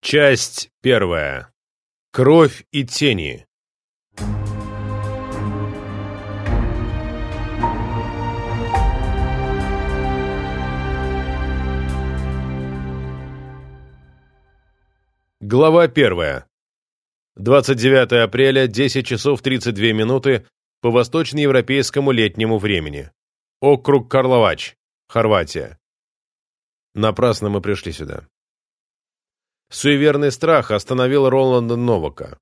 Часть первая. Кровь и тени. Глава первая. 29 апреля, 10 часов 32 минуты по восточноевропейскому летнему времени. Округ Карловач, Хорватия. Напрасно мы пришли сюда. Суеверный страх остановил Роланда Новака.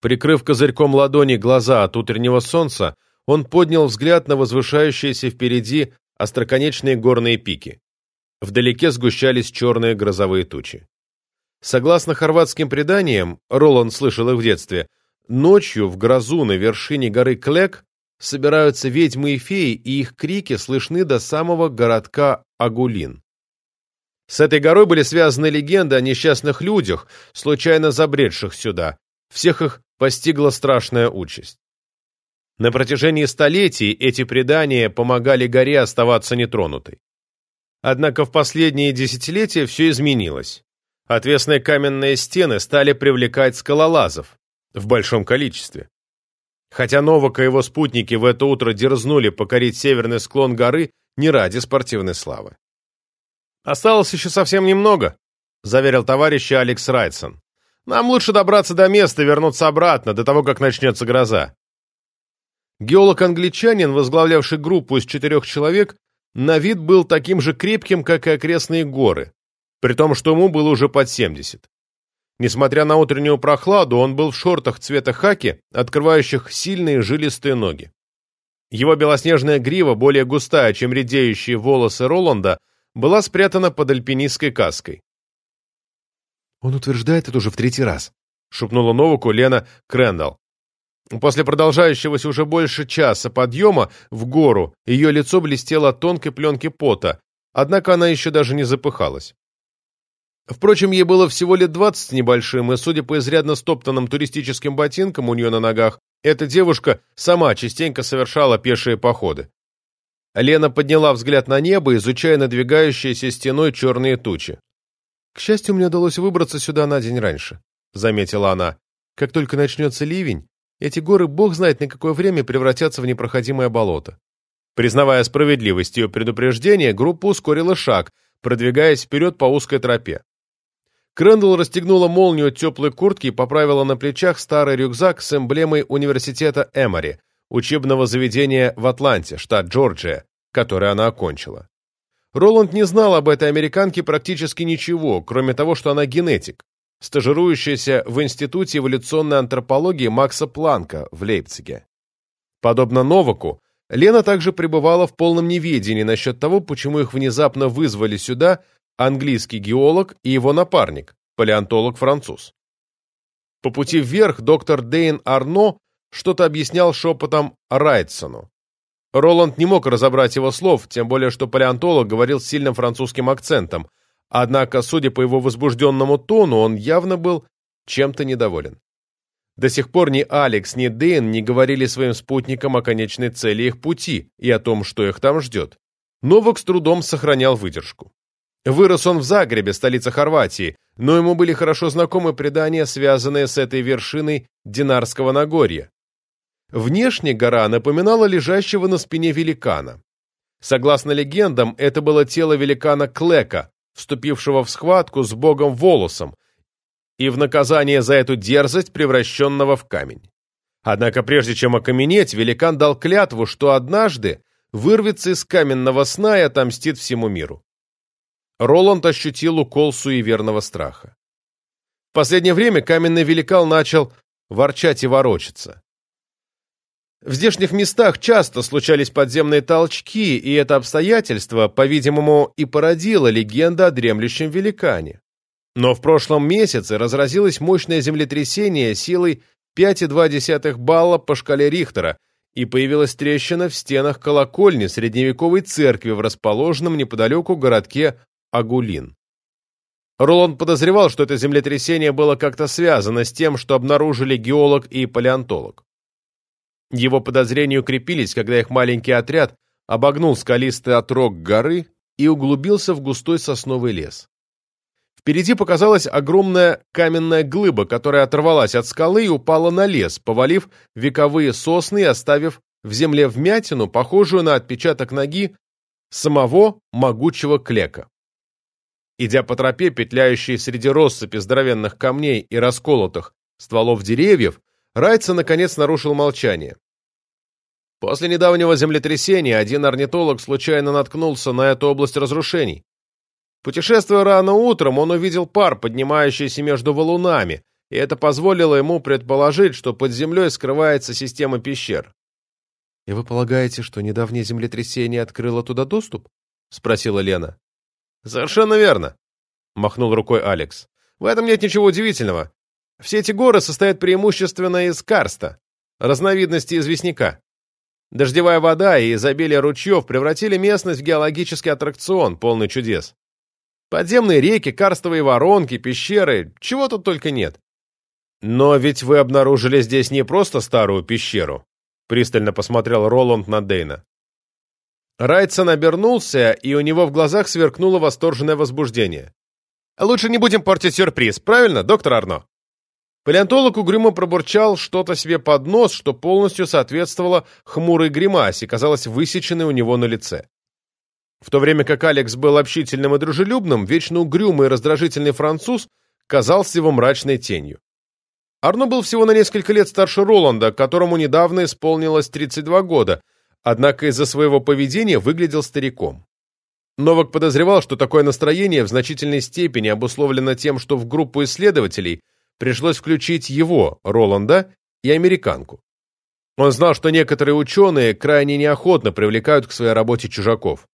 Прикрыв козырьком ладони глаза от утреннего солнца, он поднял взгляд на возвышающиеся впереди остроконечные горные пики. Вдалеке сгущались черные грозовые тучи. Согласно хорватским преданиям, Роланд слышал их в детстве, ночью в грозу на вершине горы Клек собираются ведьмы и феи, и их крики слышны до самого городка Агулин. С этой горой были связаны легенды о несчастных людях, случайно забредших сюда. Всех их постигла страшная участь. На протяжении столетий эти предания помогали горе оставаться нетронутой. Однако в последние десятилетия все изменилось. Отвесные каменные стены стали привлекать скалолазов в большом количестве. Хотя Новак и его спутники в это утро дерзнули покорить северный склон горы не ради спортивной славы. «Осталось еще совсем немного», — заверил товарищ Алекс Райтсон. «Нам лучше добраться до места и вернуться обратно, до того, как начнется гроза». Геолог-англичанин, возглавлявший группу из четырех человек, на вид был таким же крепким, как и окрестные горы, при том, что ему было уже под 70. Несмотря на утреннюю прохладу, он был в шортах цвета хаки, открывающих сильные жилистые ноги. Его белоснежная грива, более густая, чем редеющие волосы Роланда, была спрятана под альпинистской каской. «Он утверждает это уже в третий раз», — шепнула Новаку Лена Крэндалл. После продолжающегося уже больше часа подъема в гору ее лицо блестело от тонкой пленки пота, однако она еще даже не запыхалась. Впрочем, ей было всего лет двадцать небольшим, и, судя по изрядно стоптанным туристическим ботинкам у нее на ногах, эта девушка сама частенько совершала пешие походы. Лена подняла взгляд на небо, изучая надвигающиеся стеной черные тучи. «К счастью, мне удалось выбраться сюда на день раньше», — заметила она. «Как только начнется ливень, эти горы, бог знает на какое время, превратятся в непроходимое болото». Признавая справедливость ее предупреждения, группа ускорила шаг, продвигаясь вперед по узкой тропе. Крэндалл расстегнула молнию теплой куртки и поправила на плечах старый рюкзак с эмблемой университета Эмори — учебного заведения в Атланте, штат Джорджия, которое она окончила. Роланд не знал об этой американке практически ничего, кроме того, что она генетик, стажирующаяся в Институте эволюционной антропологии Макса Планка в Лейпциге. Подобно Новаку, Лена также пребывала в полном неведении насчет того, почему их внезапно вызвали сюда английский геолог и его напарник, палеонтолог-француз. По пути вверх доктор Дейн Арно что-то объяснял шепотом Райтсону. Роланд не мог разобрать его слов, тем более что палеонтолог говорил с сильным французским акцентом, однако, судя по его возбужденному тону, он явно был чем-то недоволен. До сих пор ни Алекс, ни Дэйн не говорили своим спутникам о конечной цели их пути и о том, что их там ждет. Новак с трудом сохранял выдержку. Вырос он в Загребе, столице Хорватии, но ему были хорошо знакомы предания, связанные с этой вершиной Динарского Нагорья, Внешне гора напоминала лежащего на спине великана. Согласно легендам, это было тело великана Клека, вступившего в схватку с богом Волосом, и в наказание за эту дерзость превращенного в камень. Однако прежде чем окаменеть, великан дал клятву, что однажды вырвется из каменного сна и отомстит всему миру. Роланд ощутил укол суеверного страха. В последнее время каменный великан начал ворчать и ворочаться. В здешних местах часто случались подземные толчки, и это обстоятельство, по-видимому, и породило легенда о дремлющем великане. Но в прошлом месяце разразилось мощное землетрясение силой 5,2 балла по шкале Рихтера, и появилась трещина в стенах колокольни средневековой церкви в расположенном неподалеку городке Агулин. Роланд подозревал, что это землетрясение было как-то связано с тем, что обнаружили геолог и палеонтолог. Его подозрения укрепились, когда их маленький отряд обогнул скалистый отрог горы и углубился в густой сосновый лес. Впереди показалась огромная каменная глыба, которая оторвалась от скалы и упала на лес, повалив вековые сосны и оставив в земле вмятину, похожую на отпечаток ноги самого могучего клека. Идя по тропе, петляющей среди россыпи здоровенных камней и расколотых стволов деревьев, Райца наконец нарушил молчание. После недавнего землетрясения один орнитолог случайно наткнулся на эту область разрушений. Путешествуя рано утром, он увидел пар, поднимающийся между валунами, и это позволило ему предположить, что под землей скрывается система пещер. — И вы полагаете, что недавнее землетрясение открыло туда доступ? — спросила Лена. — Совершенно верно, — махнул рукой Алекс. — В этом нет ничего удивительного. Все эти горы состоят преимущественно из карста, разновидности известняка. Дождевая вода и изобилие ручьев превратили местность в геологический аттракцион, полный чудес. Подземные реки, карстовые воронки, пещеры, чего тут только нет. Но ведь вы обнаружили здесь не просто старую пещеру, пристально посмотрел Роланд на Дейна. Райтсон обернулся, и у него в глазах сверкнуло восторженное возбуждение. «Лучше не будем портить сюрприз, правильно, доктор Арно?» Палеонтолог угрюмо пробурчал что-то себе под нос, что полностью соответствовало хмурой гримасе, казалось высеченной у него на лице. В то время как Алекс был общительным и дружелюбным, вечно угрюмый и раздражительный француз казался его мрачной тенью. Арно был всего на несколько лет старше Роланда, которому недавно исполнилось 32 года, однако из-за своего поведения выглядел стариком. Новак подозревал, что такое настроение в значительной степени обусловлено тем, что в группу исследователей – пришлось включить его, Роланда, и американку. Он знал, что некоторые ученые крайне неохотно привлекают к своей работе чужаков.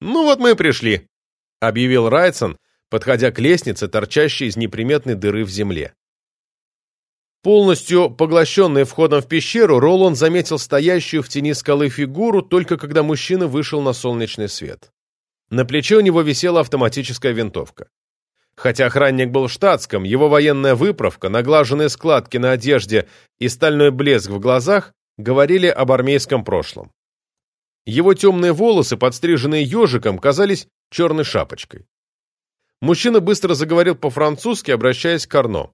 «Ну вот мы и пришли», — объявил Райтсон, подходя к лестнице, торчащей из неприметной дыры в земле. Полностью поглощенный входом в пещеру, Роланд заметил стоящую в тени скалы фигуру, только когда мужчина вышел на солнечный свет. На плече у него висела автоматическая винтовка. Хотя охранник был в штатском, его военная выправка, наглаженные складки на одежде и стальной блеск в глазах говорили об армейском прошлом. Его темные волосы, подстриженные ежиком, казались черной шапочкой. Мужчина быстро заговорил по-французски, обращаясь к Арно.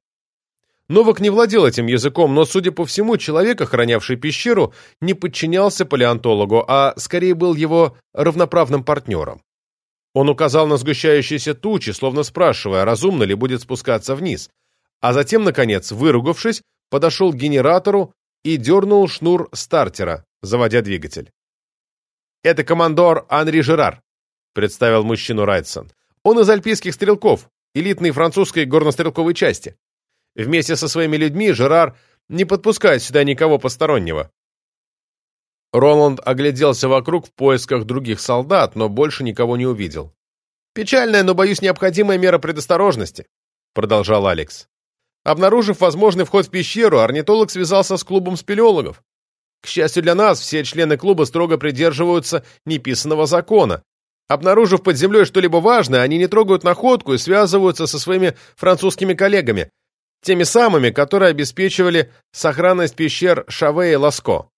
Новак не владел этим языком, но, судя по всему, человек, охранявший пещеру, не подчинялся палеонтологу, а скорее был его равноправным партнером. Он указал на сгущающиеся тучи, словно спрашивая, разумно ли будет спускаться вниз, а затем, наконец, выругавшись, подошел к генератору и дернул шнур стартера, заводя двигатель. «Это командор Анри Жерар», — представил мужчину Райтсон. «Он из альпийских стрелков, элитной французской горнострелковой части. Вместе со своими людьми Жерар не подпускает сюда никого постороннего. Роланд огляделся вокруг в поисках других солдат, но больше никого не увидел. «Печальная, но, боюсь, необходимая мера предосторожности», — продолжал Алекс. Обнаружив возможный вход в пещеру, орнитолог связался с клубом спелеологов. К счастью для нас, все члены клуба строго придерживаются неписанного закона. Обнаружив под землей что-либо важное, они не трогают находку и связываются со своими французскими коллегами, теми самыми, которые обеспечивали сохранность пещер Шаве и Ласко.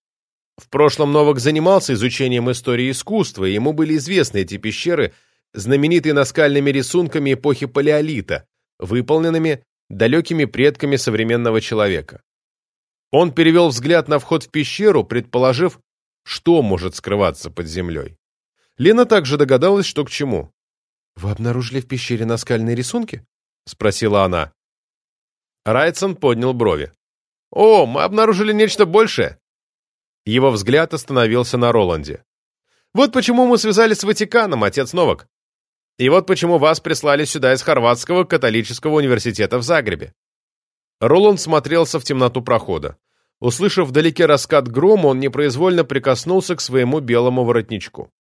В прошлом Новак занимался изучением истории искусства, и ему были известны эти пещеры, знаменитые наскальными рисунками эпохи Палеолита, выполненными далекими предками современного человека. Он перевел взгляд на вход в пещеру, предположив, что может скрываться под землей. Лена также догадалась, что к чему. «Вы обнаружили в пещере наскальные рисунки?» — спросила она. Райтсон поднял брови. «О, мы обнаружили нечто большее. Его взгляд остановился на Роланде. «Вот почему мы связались с Ватиканом, отец Новак. И вот почему вас прислали сюда из Хорватского католического университета в Загребе». Роланд смотрелся в темноту прохода. Услышав вдалеке раскат грома, он непроизвольно прикоснулся к своему белому воротничку.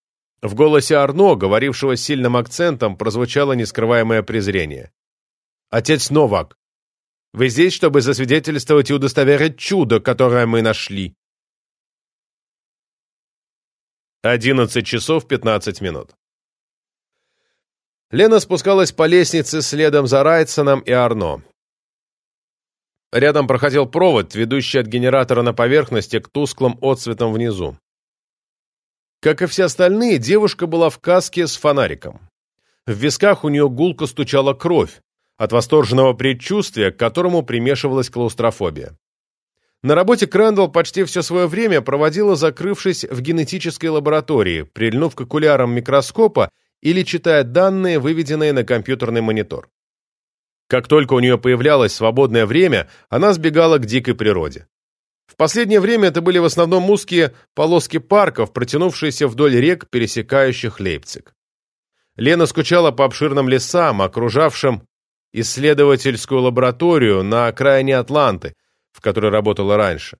В голосе Арно, говорившего с сильным акцентом, прозвучало нескрываемое презрение. «Отец Новак, вы здесь, чтобы засвидетельствовать и удостоверить чудо, которое мы нашли. 11 часов 15 минут. Лена спускалась по лестнице следом за Райтсоном и Арно. Рядом проходил провод, ведущий от генератора на поверхности к тусклым отсветам внизу. Как и все остальные, девушка была в каске с фонариком. В висках у нее гулко стучала кровь от восторженного предчувствия, к которому примешивалась клаустрофобия. На работе Крэндалл почти все свое время проводила, закрывшись в генетической лаборатории, прильнув к окулярам микроскопа или читая данные, выведенные на компьютерный монитор. Как только у нее появлялось свободное время, она сбегала к дикой природе. В последнее время это были в основном узкие полоски парков, протянувшиеся вдоль рек, пересекающих Лейпциг. Лена скучала по обширным лесам, окружавшим исследовательскую лабораторию на окраине Атланты, в которой работала раньше.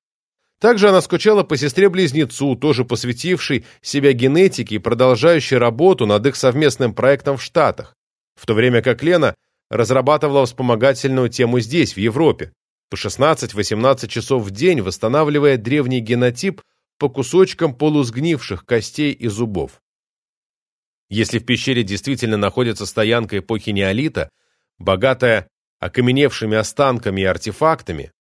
Также она скучала по сестре-близнецу, тоже посвятившей себя генетике и продолжающей работу над их совместным проектом в Штатах, в то время как Лена разрабатывала вспомогательную тему здесь, в Европе, по 16-18 часов в день, восстанавливая древний генотип по кусочкам полусгнивших костей и зубов. Если в пещере действительно находится стоянка эпохи неолита, богатая окаменевшими останками и артефактами,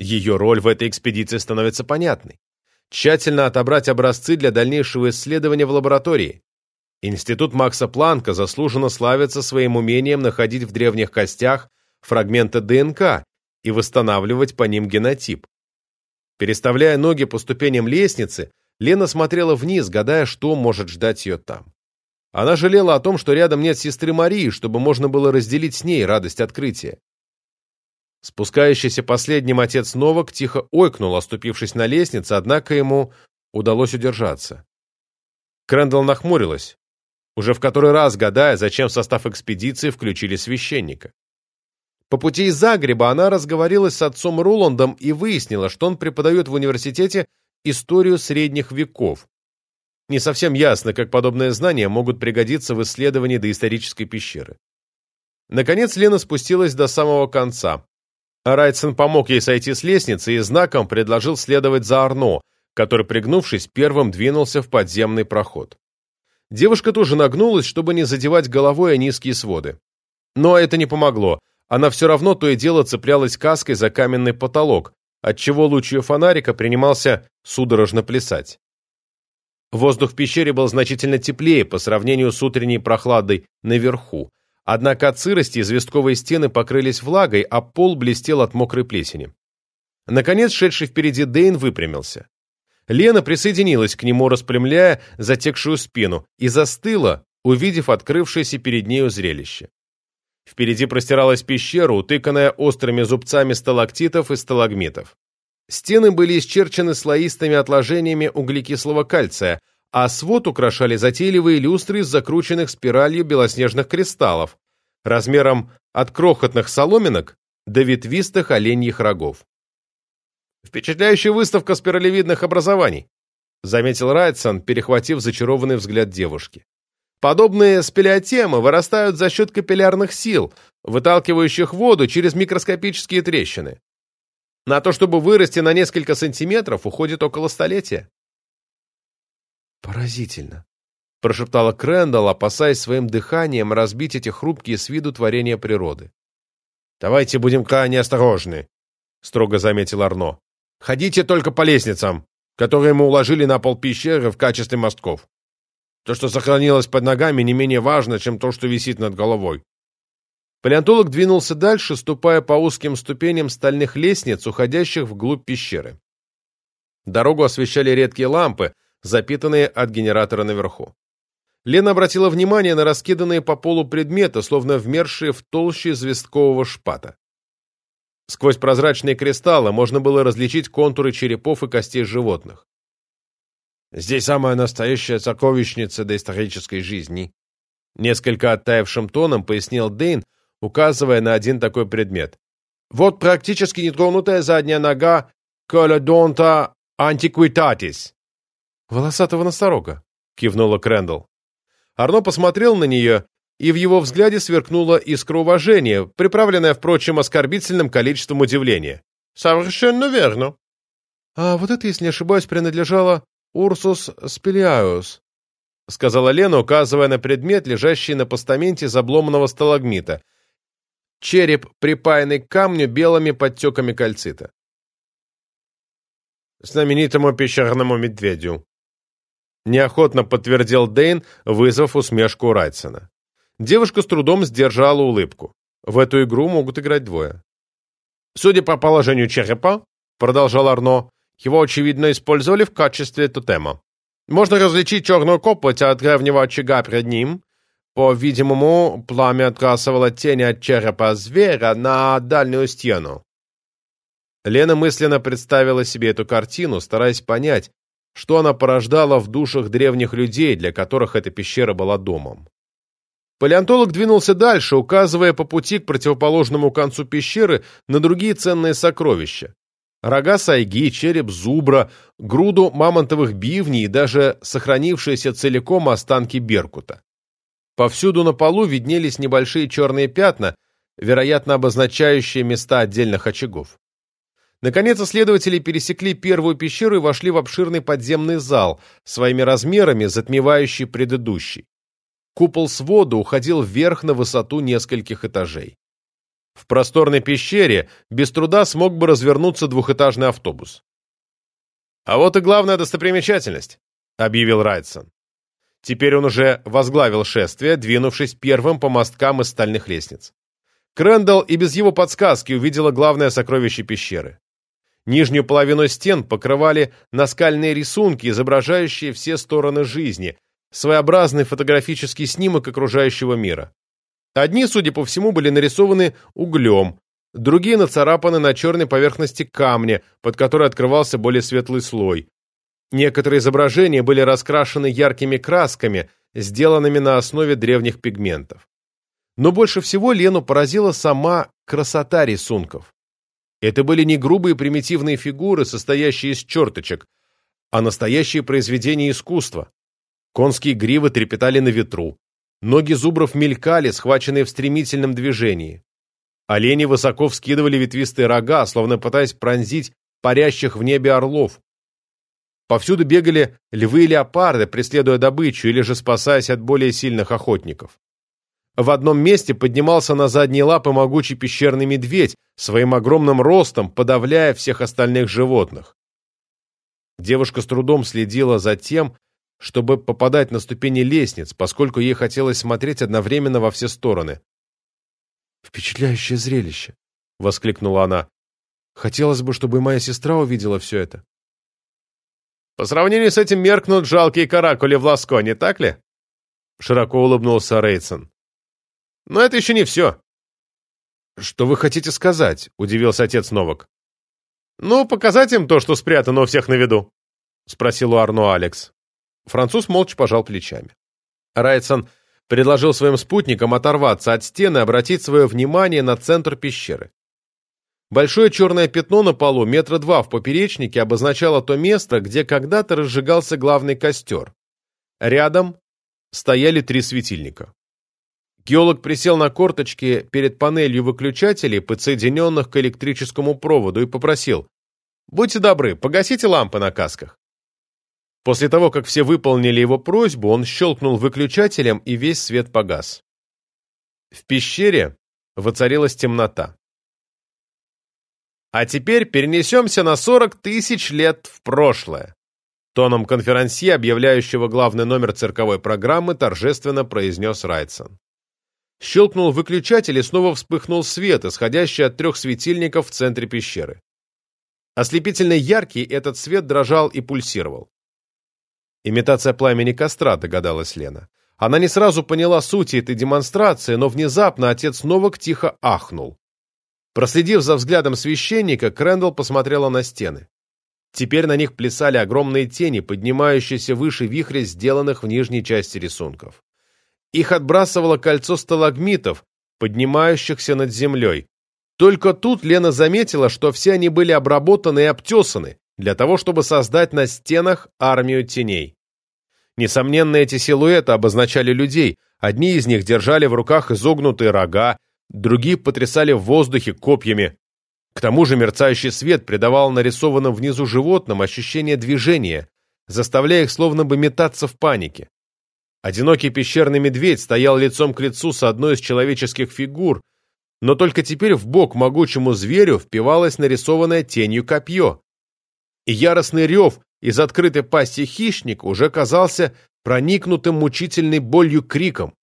ее роль в этой экспедиции становится понятной. Тщательно отобрать образцы для дальнейшего исследования в лаборатории. Институт Макса Планка заслуженно славится своим умением находить в древних костях фрагменты ДНК и восстанавливать по ним генотип. Переставляя ноги по ступеням лестницы, Лена смотрела вниз, гадая, что может ждать ее там. Она жалела о том, что рядом нет сестры Марии, чтобы можно было разделить с ней радость открытия. Спускающийся последним отец Новак тихо ойкнул, оступившись на лестнице, однако ему удалось удержаться. Крэндалл нахмурилась, уже в который раз гадая, зачем в состав экспедиции включили священника. По пути из Загреба она разговорилась с отцом Руландом и выяснила, что он преподает в университете историю средних веков. Не совсем ясно, как подобные знания могут пригодиться в исследовании доисторической пещеры. Наконец Лена спустилась до самого конца. Райтсон помог ей сойти с лестницы и знаком предложил следовать за Арно, который, пригнувшись, первым двинулся в подземный проход. Девушка тоже нагнулась, чтобы не задевать головой о низкие своды. Но это не помогло. Она все равно то и дело цеплялась каской за каменный потолок, отчего луч ее фонарика принимался судорожно плясать. Воздух в пещере был значительно теплее по сравнению с утренней прохладой наверху, Однако от сырости известковые стены покрылись влагой, а пол блестел от мокрой плесени. Наконец, шедший впереди Дейн выпрямился. Лена присоединилась к нему, распрямляя затекшую спину, и застыла, увидев открывшееся перед нею зрелище. Впереди простиралась пещера, утыканная острыми зубцами сталактитов и сталагмитов. Стены были исчерчены слоистыми отложениями углекислого кальция, а свод украшали затейливые люстры из закрученных спиралью белоснежных кристаллов, размером от крохотных соломинок до ветвистых оленьих рогов. «Впечатляющая выставка спиралевидных образований», заметил Райтсон, перехватив зачарованный взгляд девушки. «Подобные спелеотемы вырастают за счет капиллярных сил, выталкивающих воду через микроскопические трещины. На то, чтобы вырасти на несколько сантиметров, уходит около столетия. «Поразительно», — прошептала Крэндалл, опасаясь своим дыханием разбить эти хрупкие с виду творения природы. «Давайте будем крайне осторожны», — строго заметил Арно. «Ходите только по лестницам, которые мы уложили на пол пещеры в качестве мостков. То, что сохранилось под ногами, не менее важно, чем то, что висит над головой». Палеонтолог двинулся дальше, ступая по узким ступеням стальных лестниц, уходящих вглубь пещеры. Дорогу освещали редкие лампы, запитанные от генератора наверху. Лена обратила внимание на раскиданные по полу предметы, словно вмершие в толще известкового шпата. Сквозь прозрачные кристаллы можно было различить контуры черепов и костей животных. «Здесь самая настоящая сокровищница доисторической жизни», несколько оттаившим тоном пояснил Дейн, указывая на один такой предмет. «Вот практически нетронутая задняя нога Колодонта антиквитатис». «Волосатого носорога», — кивнула Крэндалл. Арно посмотрел на нее, и в его взгляде сверкнула искра уважения, приправленная, впрочем, оскорбительным количеством удивления. «Совершенно верно». «А вот это, если не ошибаюсь, принадлежало Урсус Спелиаус», — сказала Лена, указывая на предмет, лежащий на постаменте из обломанного сталагмита. Череп, припаянный к камню белыми подтеками кальцита. «Знаменитому пещерному медведю», неохотно подтвердил Дейн, вызвав усмешку Райтсона. Девушка с трудом сдержала улыбку. В эту игру могут играть двое. «Судя по положению черепа», — продолжал Арно, его, очевидно, использовали в качестве тотема. Можно различить черную копоть от древнего очага перед ним. По-видимому, пламя отбрасывало тени от черепа зверя на дальнюю стену. Лена мысленно представила себе эту картину, стараясь понять, что она порождала в душах древних людей, для которых эта пещера была домом. Палеонтолог двинулся дальше, указывая по пути к противоположному концу пещеры на другие ценные сокровища. Рога сайги, череп зубра, груду мамонтовых бивней и даже сохранившиеся целиком останки беркута. Повсюду на полу виднелись небольшие черные пятна, вероятно, обозначающие места отдельных очагов. Наконец, исследователи пересекли первую пещеру и вошли в обширный подземный зал, своими размерами затмевающий предыдущий. Купол свода уходил вверх на высоту нескольких этажей. В просторной пещере без труда смог бы развернуться двухэтажный автобус. «А вот и главная достопримечательность», — объявил Райтсон. Теперь он уже возглавил шествие, двинувшись первым по мосткам из стальных лестниц. Крэндалл и без его подсказки увидела главное сокровище пещеры. Нижнюю половину стен покрывали наскальные рисунки, изображающие все стороны жизни, своеобразный фотографический снимок окружающего мира. Одни, судя по всему, были нарисованы углем, другие нацарапаны на черной поверхности камня, под которой открывался более светлый слой. Некоторые изображения были раскрашены яркими красками, сделанными на основе древних пигментов. Но больше всего Лену поразила сама красота рисунков. Это были не грубые примитивные фигуры, состоящие из черточек, а настоящие произведения искусства. Конские гривы трепетали на ветру, Ноги зубров мелькали, схваченные в стремительном движении. Олени высоко вскидывали ветвистые рога, словно пытаясь пронзить парящих в небе орлов. Повсюду бегали львы и леопарды, преследуя добычу или же спасаясь от более сильных охотников. В одном месте поднимался на задние лапы могучий пещерный медведь, своим огромным ростом подавляя всех остальных животных. Девушка с трудом следила за тем, чтобы попадать на ступени лестниц, поскольку ей хотелось смотреть одновременно во все стороны. «Впечатляющее зрелище!» — воскликнула она. «Хотелось бы, чтобы моя сестра увидела все это». «По сравнению с этим меркнут жалкие каракули в ласко, не так ли?» Широко улыбнулся Рейдсон. «Но это еще не все». «Что вы хотите сказать?» — удивился отец Новак. «Ну, показать им то, что спрятано у всех на виду», — спросил у Арно Алекс. Француз молча пожал плечами. Райтсон предложил своим спутникам оторваться от стены и обратить свое внимание на центр пещеры. Большое черное пятно на полу, метра два в поперечнике, обозначало то место, где когда-то разжигался главный костер. Рядом стояли три светильника. Геолог присел на корточки перед панелью выключателей, подсоединенных к электрическому проводу, и попросил «Будьте добры, погасите лампы на касках». После того, как все выполнили его просьбу, он щелкнул выключателем, и весь свет погас. В пещере воцарилась темнота. «А теперь перенесемся на 40 тысяч лет в прошлое», тоном конферансье, объявляющего главный номер цирковой программы, торжественно произнес Райтсон. Щелкнул выключатель, и снова вспыхнул свет, исходящий от трех светильников в центре пещеры. Ослепительно яркий этот свет дрожал и пульсировал. Имитация пламени костра, догадалась Лена. Она не сразу поняла сути этой демонстрации, но внезапно отец Новак тихо ахнул. Проследив за взглядом священника, Крэндалл посмотрела на стены. Теперь на них плясали огромные тени, поднимающиеся выше вихря, сделанных в нижней части рисунков. Их отбрасывало кольцо сталагмитов, поднимающихся над землей. Только тут Лена заметила, что все они были обработаны и обтесаны, для того, чтобы создать на стенах армию теней. Несомненно, эти силуэты обозначали людей, одни из них держали в руках изогнутые рога, другие потрясали в воздухе копьями. К тому же мерцающий свет придавал нарисованным внизу животным ощущение движения, заставляя их словно бы метаться в панике. Одинокий пещерный медведь стоял лицом к лицу с одной из человеческих фигур, но только теперь в бок могучему зверю впивалось нарисованное тенью копье и яростный рев из открытой пасти хищника уже казался проникнутым мучительной болью криком.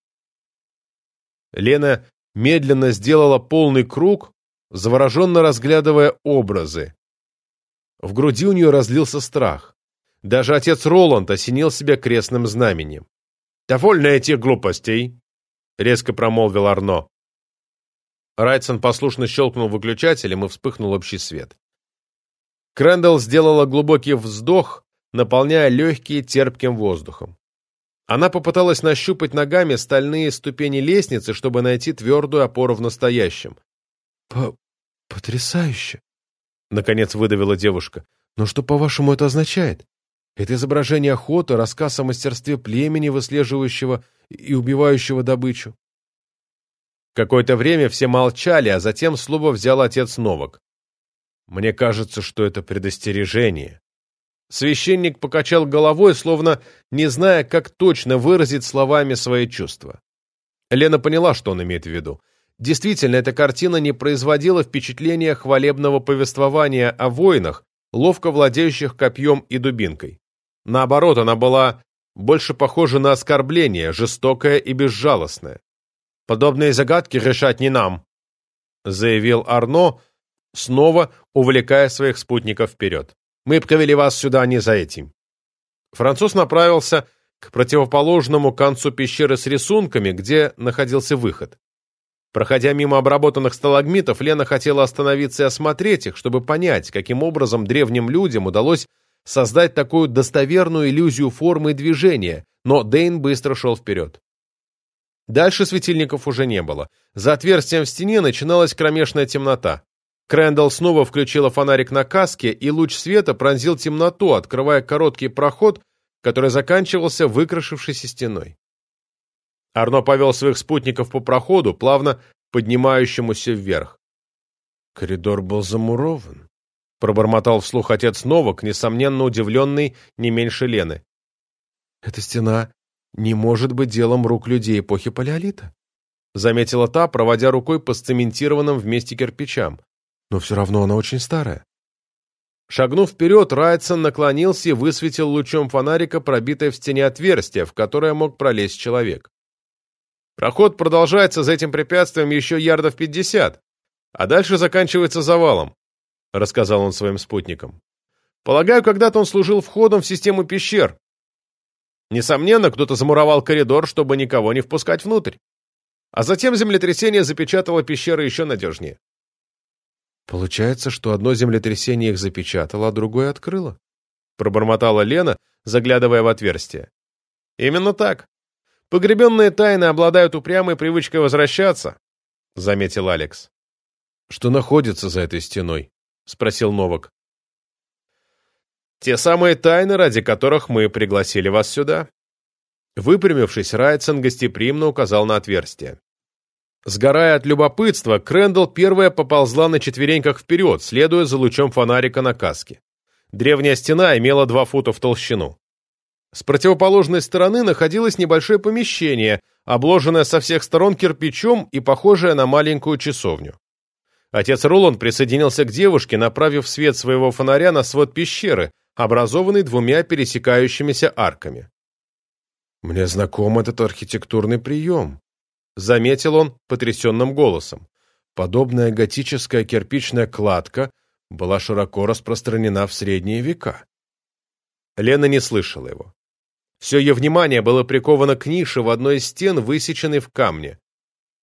Лена медленно сделала полный круг, завороженно разглядывая образы. В груди у нее разлился страх. Даже отец Роланд осенил себя крестным знаменем. «Довольно этих глупостей!» — резко промолвил Арно. Райтсон послушно щелкнул выключателем, и вспыхнул общий свет. Крэндалл сделала глубокий вздох, наполняя легкие терпким воздухом. Она попыталась нащупать ногами стальные ступени лестницы, чтобы найти твердую опору в настоящем. По «Потрясающе!» — наконец выдавила девушка. «Но что, по-вашему, это означает? Это изображение охоты, рассказ о мастерстве племени, выслеживающего и убивающего добычу. Какое-то время все молчали, а затем слово взял отец Новак. Мне кажется, что это предостережение. Священник покачал головой, словно не зная, как точно выразить словами свои чувства. Лена поняла, что он имеет в виду. Действительно, эта картина не производила впечатления хвалебного повествования о воинах, ловко владеющих копьем и дубинкой. Наоборот, она была больше похожа на оскорбление, жестокое и безжалостное. «Подобные загадки решать не нам», — заявил Арно, снова увлекая своих спутников вперед. «Мы провели вас сюда не за этим». Француз направился к противоположному концу пещеры с рисунками, где находился выход. Проходя мимо обработанных сталагмитов, Лена хотела остановиться и осмотреть их, чтобы понять, каким образом древним людям удалось создать такую достоверную иллюзию формы и движения, но Дейн быстро шел вперед. Дальше светильников уже не было. За отверстием в стене начиналась кромешная темнота. Крэндалл снова включила фонарик на каске, и луч света пронзил темноту, открывая короткий проход, который заканчивался выкрашившейся стеной. Арно повел своих спутников по проходу, плавно поднимающемуся вверх. Коридор был замурован. Пробормотал вслух отец Новак, несомненно удивленный не меньше Лены. «Эта стена не может быть делом рук людей эпохи Палеолита», заметила та, проводя рукой по сцементированным вместе кирпичам. «Но все равно она очень старая». Шагнув вперед, Райтсон наклонился и высветил лучом фонарика пробитое в стене отверстие, в которое мог пролезть человек. Проход продолжается за этим препятствием еще ярдов пятьдесят, а дальше заканчивается завалом. — рассказал он своим спутникам. «Полагаю, когда-то он служил входом в систему пещер. Несомненно, кто-то замуровал коридор, чтобы никого не впускать внутрь. А затем землетрясение запечатало пещеры еще надежнее». «Получается, что одно землетрясение их запечатало, а другое открыло?» — пробормотала Лена, заглядывая в отверстие. «Именно так. Погребенные тайны обладают упрямой привычкой возвращаться», — заметил Алекс. «Что находится за этой стеной?» — спросил Новак. «Те самые тайны, ради которых мы пригласили вас сюда». Выпрямившись, Райтсон гостеприимно указал на отверстие. Сгорая от любопытства, Крэндалл первая поползла на четвереньках вперед, следуя за лучом фонарика на каске. Древняя стена имела два фута в толщину. С противоположной стороны находилось небольшое помещение, обложенное со всех сторон кирпичом и похожее на маленькую часовню. Отец Роланд присоединился к девушке, направив свет своего фонаря на свод пещеры, образованный двумя пересекающимися арками. «Мне знаком этот архитектурный прием», — заметил он потрясенным голосом. Подобная готическая кирпичная кладка была широко распространена в средние века. Лена не слышала его. Все ее внимание было приковано к нише в одной из стен, высеченной в камне.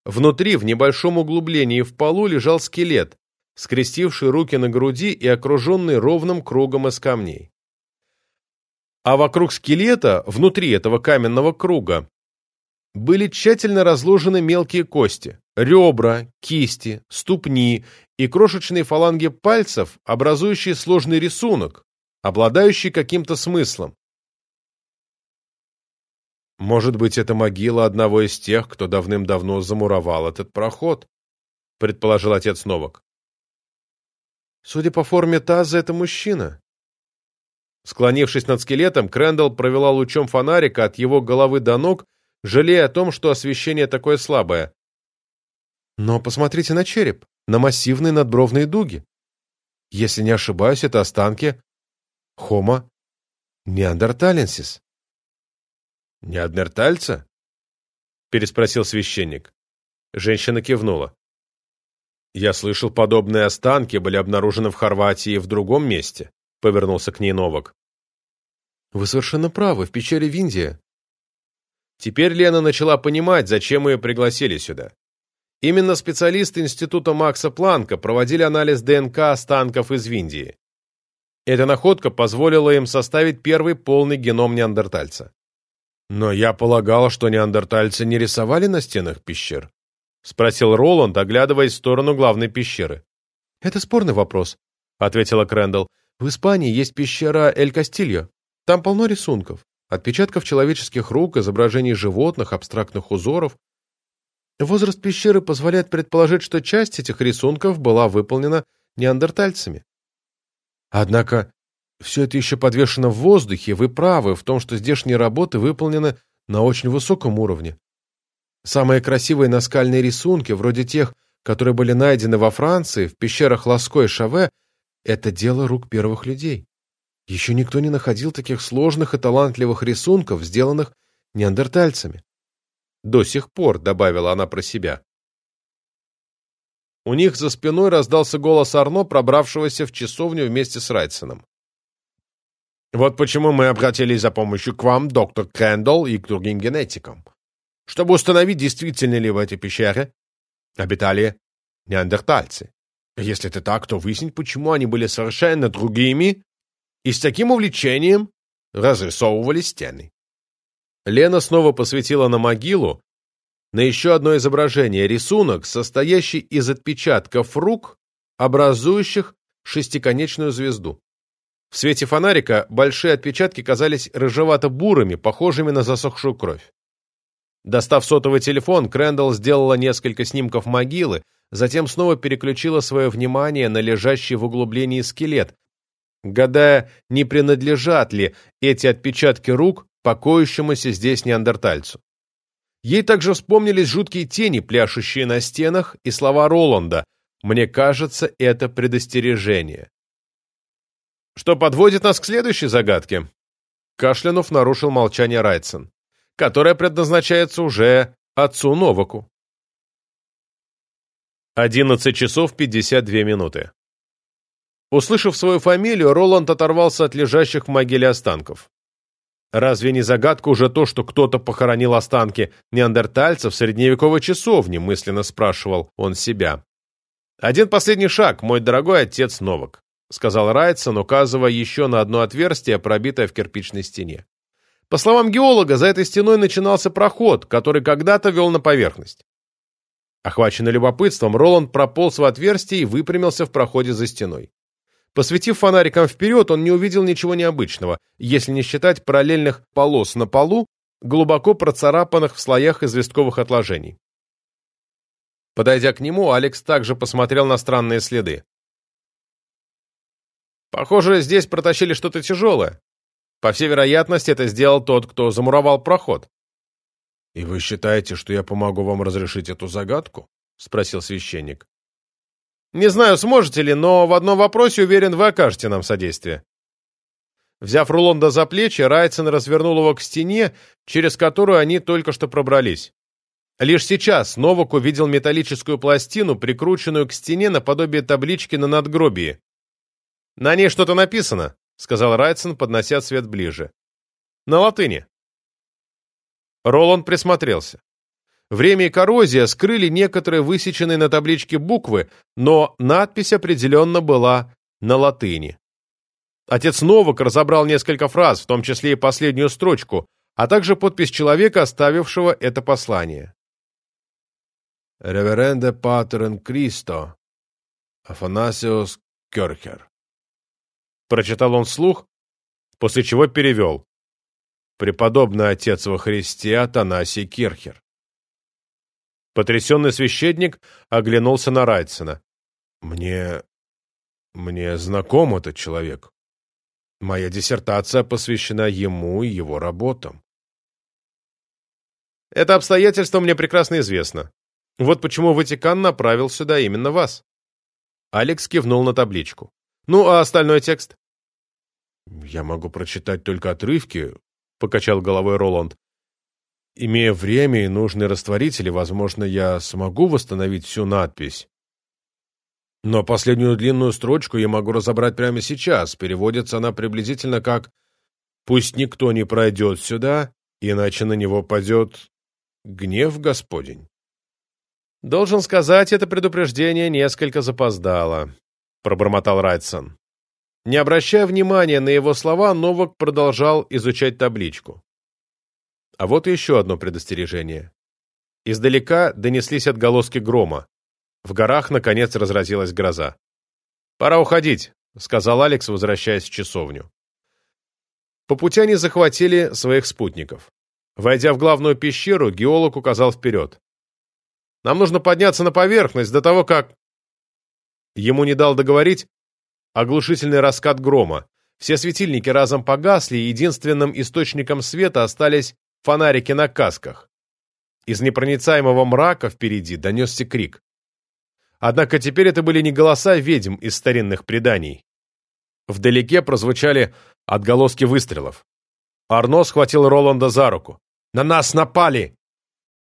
Внутри, в небольшом углублении в полу, лежал скелет, скрестивший руки на груди и окруженный ровным кругом из камней. А вокруг скелета, внутри этого каменного круга, были тщательно разложены мелкие кости, ребра, кисти, ступни и крошечные фаланги пальцев, образующие сложный рисунок, обладающий каким-то смыслом. Может быть, это могила одного из тех, кто давным-давно замуровал этот проход, предположил отец Новак. Судя по форме таза, это мужчина. Склонившись над скелетом, Крэндалл провела лучом фонарика от его головы до ног, жалея о том, что освещение такое слабое. Но посмотрите на череп, на массивные надбровные дуги. Если не ошибаюсь, это останки Homo neanderthalensis. «Неандертальца?» — переспросил священник. Женщина кивнула. «Я слышал, подобные останки были обнаружены в Хорватии в другом месте», — повернулся к ней Новак. «Вы совершенно правы, в пещере Виндия». Теперь Лена начала понимать, зачем ее пригласили сюда. Именно специалисты Института Макса Планка проводили анализ ДНК останков из Виндии. Эта находка позволила им составить первый полный геном неандертальца. «Но я полагал, что неандертальцы не рисовали на стенах пещер», — спросил Роланд, оглядываясь в сторону главной пещеры. «Это спорный вопрос», — ответила Крэндалл. «В Испании есть пещера Эль-Кастильо. Там полно рисунков, отпечатков человеческих рук, изображений животных, абстрактных узоров. Возраст пещеры позволяет предположить, что часть этих рисунков была выполнена неандертальцами. Однако все это еще подвешено в воздухе, вы правы в том, что здешние работы выполнены на очень высоком уровне. Самые красивые наскальные рисунки, вроде тех, которые были найдены во Франции, в пещерах Ласко и Шаве, это дело рук первых людей. Еще никто не находил таких сложных и талантливых рисунков, сделанных неандертальцами. До сих пор, добавила она про себя. У них за спиной раздался голос Арно, пробравшегося в часовню вместе с Райтсоном. Вот почему мы обратились за помощью к вам, доктор Крэндалл, и к другим генетикам. Чтобы установить, действительно ли в этой пещере обитали неандертальцы. Если это так, то выяснить, почему они были совершенно другими и с таким увлечением разрисовывали стены. Лена снова посветила на могилу, на еще одно изображение, рисунок, состоящий из отпечатков рук, образующих шестиконечную звезду. В свете фонарика большие отпечатки казались рыжевато-бурыми, похожими на засохшую кровь. Достав сотовый телефон, Крэндалл сделала несколько снимков могилы, затем снова переключила свое внимание на лежащий в углублении скелет, гадая, не принадлежат ли эти отпечатки рук покоящемуся здесь неандертальцу. Ей также вспомнились жуткие тени, пляшущие на стенах, и слова Роланда «Мне кажется, это предостережение». Что подводит нас к следующей загадке. Кашлянув нарушил молчание Райтсон, которое предназначается уже отцу Новаку. 11 часов 52 минуты. Услышав свою фамилию, Роланд оторвался от лежащих в могиле останков. Разве не загадка уже то, что кто-то похоронил останки неандертальцев в средневековой часовне, мысленно спрашивал он себя. Один последний шаг, мой дорогой отец Новак. — сказал Райтсон, указывая еще на одно отверстие, пробитое в кирпичной стене. По словам геолога, за этой стеной начинался проход, который когда-то вел на поверхность. Охваченный любопытством, Роланд прополз в отверстие и выпрямился в проходе за стеной. Посветив фонариком вперед, он не увидел ничего необычного, если не считать параллельных полос на полу, глубоко процарапанных в слоях известковых отложений. Подойдя к нему, Алекс также посмотрел на странные следы. Похоже, здесь протащили что-то тяжелое. По всей вероятности, это сделал тот, кто замуровал проход. — И вы считаете, что я помогу вам разрешить эту загадку? — спросил священник. — Не знаю, сможете ли, но в одном вопросе, уверен, вы окажете нам содействие. Взяв Рулонда за плечи, Райцен развернул его к стене, через которую они только что пробрались. Лишь сейчас Новак увидел металлическую пластину, прикрученную к стене наподобие таблички на надгробии. «На ней что-то написано», — сказал Райтсон, поднося свет ближе. «На латыни». Роланд присмотрелся. Время и коррозия скрыли некоторые высеченные на табличке буквы, но надпись определенно была на латыни. Отец Новак разобрал несколько фраз, в том числе и последнюю строчку, а также подпись человека, оставившего это послание. «Реверенде Патерен Кристо, Афанасиос Кёрхер». Прочитал он вслух, после чего перевел. Преподобный отец во Христе Атанасий Кирхер. Потрясенный священник оглянулся на Райцена. «Мне... мне знаком этот человек. Моя диссертация посвящена ему и его работам». «Это обстоятельство мне прекрасно известно. Вот почему Ватикан направил сюда именно вас». Алекс кивнул на табличку. Ну, а остальной текст? Я могу прочитать только отрывки, покачал головой Роланд. Имея время и нужные растворители, возможно, я смогу восстановить всю надпись. Но последнюю длинную строчку я могу разобрать прямо сейчас. Переводится она приблизительно как «Пусть никто не пройдет сюда, иначе на него падет гнев Господень». «Должен сказать, это предупреждение несколько запоздало», — пробормотал Райтсон. Не обращая внимания на его слова, Новак продолжал изучать табличку. А вот еще одно предостережение. Издалека донеслись отголоски грома. В горах, наконец, разразилась гроза. «Пора уходить», — сказал Алекс, возвращаясь в часовню. По пути они захватили своих спутников. Войдя в главную пещеру, геолог указал вперед. «Нам нужно подняться на поверхность до того, как...» Ему не дал договорить оглушительный раскат грома. Все светильники разом погасли, и единственным источником света остались фонарики на касках. Из непроницаемого мрака впереди донесся крик. Однако теперь это были не голоса ведьм из старинных преданий. Вдалеке прозвучали отголоски выстрелов. Арно схватил Роланда за руку. «На нас напали!»